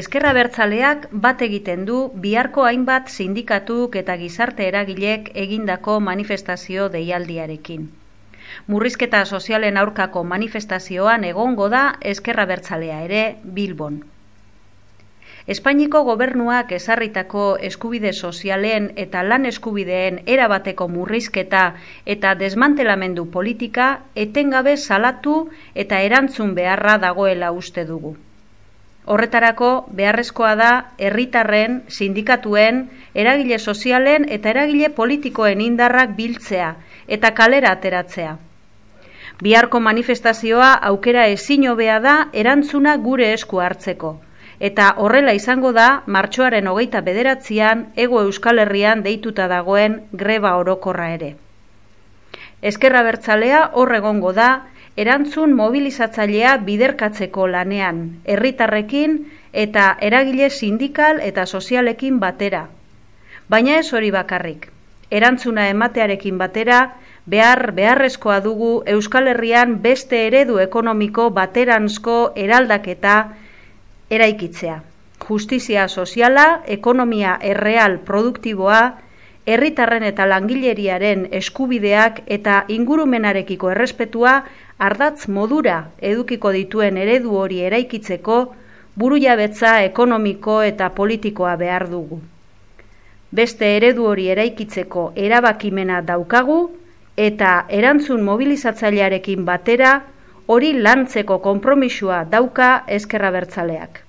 Ezkerra bertzaleak bat egiten du biharko hainbat sindikatuk eta gizarte eragilek egindako manifestazio deialdiarekin. Murrizketa sozialen aurkako manifestazioan egongo da Ezkerra bertzalea ere Bilbon. Espainiko gobernuak ezarritako eskubide sozialen eta lan eskubideen erabateko murrizketa eta desmantelamendu politika etengabe salatu eta erantzun beharra dagoela uste dugu. Horretarako beharrezkoa da herritarren, sindikatuen, eragile sozialen eta eragile politikoen indarrak biltzea eta kalera ateratzea. Biharko manifestazioa aukera ezin hobea da erantzuna gure esku hartzeko. Eta horrela izango da martxoaren hogeita bederatzean ego euskal herrian deituta dagoen greba orokorra ere. Ezkerra bertzalea horregongo da erantzun mobilizatzailea biderkatzeko lanean, herritarrekin eta eragile sindikal eta sozialekin batera. Baina ez hori bakarrik. Erantzuna ematearekin batera, behar beharrezkoa dugu Euskal Herrian beste eredu ekonomiko bateranzko eraldaketa eraikitzea. Justizia soziala, ekonomia erreal produktiboa, herritarren eta langileriaren eskubideak eta ingurumenarekiko errespetua ardatz modura edukiko dituen eredu hori eraikitzeko burujabetza ekonomiko eta politikoa behar dugu. Beste eredu hori eraikitzeko erabakimena daukagu eta erantzun mobilizatzailearekin batera hori lantzeko konpromisua dauka ezkerra bertzaleak.